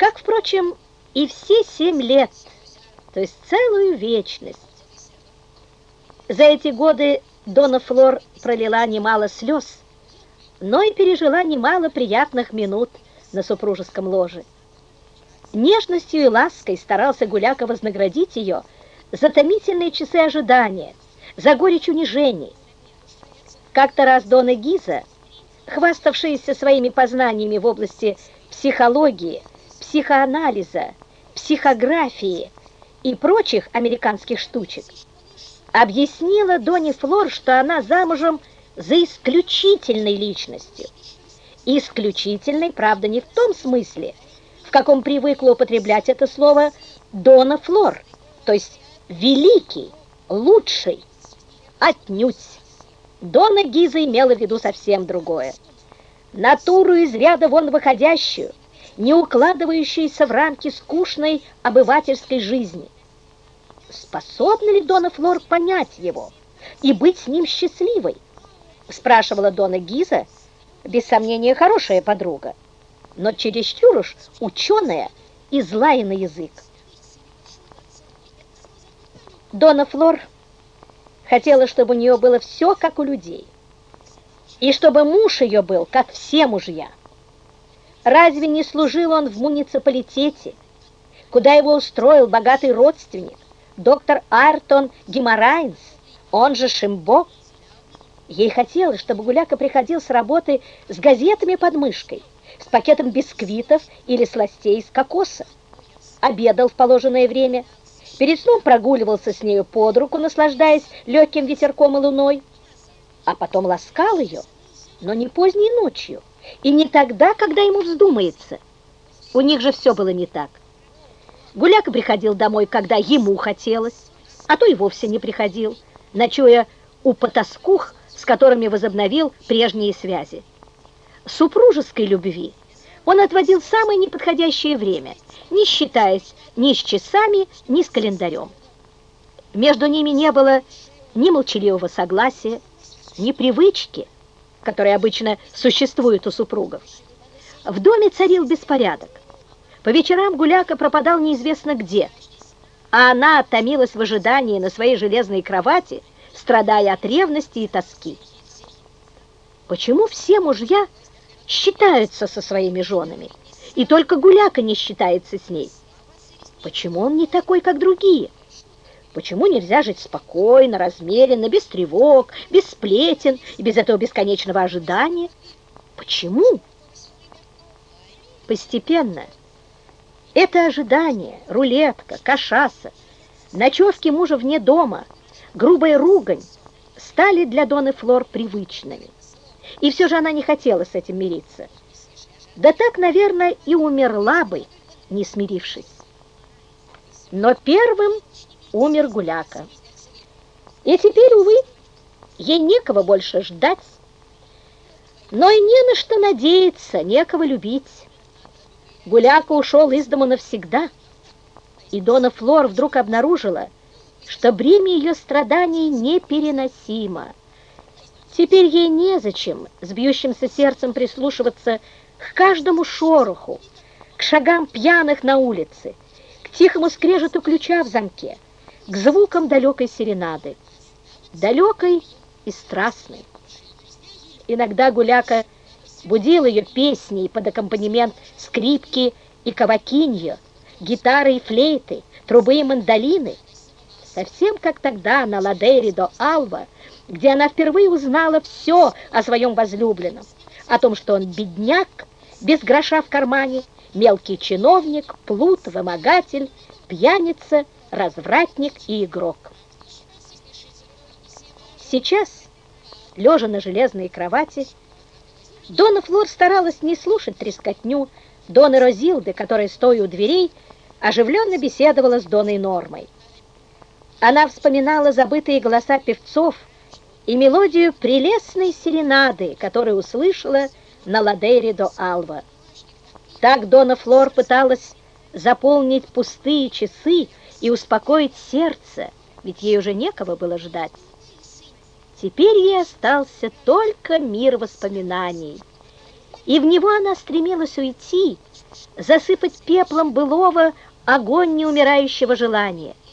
Как, впрочем, и все семь лет, то есть целую вечность. За эти годы Дона Флор пролила немало слез, но и пережила немало приятных минут на супружеском ложе. Нежностью и лаской старался Гуляка вознаградить ее за томительные часы ожидания, за горечь унижений. Как-то раз Дона Гиза, хваставшаяся своими познаниями в области психологии, психоанализа, психографии и прочих американских штучек, объяснила Доне Флор, что она замужем за исключительной личностью. Исключительной, правда, не в том смысле, в каком привыкла употреблять это слово Дона Флор, то есть великий, лучший, отнюдь. Дона Гиза имела в виду совсем другое. Натуру из ряда вон выходящую, не укладывающуюся в рамки скучной обывательской жизни. Способна ли Дона Флор понять его и быть с ним счастливой? спрашивала Дона Гиза, без сомнения, хорошая подруга, но чересчур уж ученая и злая на язык. Дона Флор хотела, чтобы у нее было все, как у людей, и чтобы муж ее был, как все мужья. Разве не служил он в муниципалитете, куда его устроил богатый родственник, доктор Артон Гимарайнс, он же Шимбо? Ей хотелось, чтобы Гуляка приходил с работы с газетами под мышкой, с пакетом бисквитов или сластей из кокоса. Обедал в положенное время, перед сном прогуливался с нею под руку, наслаждаясь легким ветерком и луной, а потом ласкал ее, но не поздней ночью и не тогда, когда ему вздумается. У них же все было не так. Гуляка приходил домой, когда ему хотелось, а то и вовсе не приходил, ночуя у потаскух, с которыми возобновил прежние связи. Супружеской любви он отводил самое неподходящее время, не считаясь ни с часами, ни с календарем. Между ними не было ни молчаливого согласия, ни привычки, которые обычно существуют у супругов. В доме царил беспорядок. По вечерам Гуляка пропадал неизвестно где, а она томилась в ожидании на своей железной кровати, страдая от ревности и тоски. Почему все мужья считаются со своими женами, и только Гуляка не считается с ней? Почему он не такой, как другие? Почему нельзя жить спокойно, размеренно, без тревог, без сплетен и без этого бесконечного ожидания? Почему? Постепенно это ожидание, рулетка, кашаса, ночевки мужа вне дома – грубая ругань стали для Доны Флор привычными. И все же она не хотела с этим мириться. Да так, наверное, и умерла бы, не смирившись. Но первым умер Гуляка. И теперь, увы, ей некого больше ждать, но и не на что надеяться, некого любить. Гуляка ушел из дома навсегда, и Дона Флор вдруг обнаружила, что бремя ее страданий непереносимо. Теперь ей незачем с бьющимся сердцем прислушиваться к каждому шороху, к шагам пьяных на улице, к тихому скрежету ключа в замке, к звукам далекой серенады, далекой и страстной. Иногда Гуляка будил ее песней под аккомпанемент скрипки и кавакиньо, гитары и флейты, трубы и мандолины — совсем как тогда на Ладейре до Алва, где она впервые узнала все о своем возлюбленном, о том, что он бедняк, без гроша в кармане, мелкий чиновник, плут, вымогатель, пьяница, развратник и игрок. Сейчас, лежа на железной кровати, Дона Флор старалась не слушать трескотню Доны Розилды, которая, стоя у дверей, оживленно беседовала с Доной Нормой. Она вспоминала забытые голоса певцов и мелодию прелестной серенады, которую услышала на Ладейре до Алва. Так Дона Флор пыталась заполнить пустые часы и успокоить сердце, ведь ей уже некого было ждать. Теперь ей остался только мир воспоминаний, и в него она стремилась уйти, засыпать пеплом былого огонь неумирающего желания –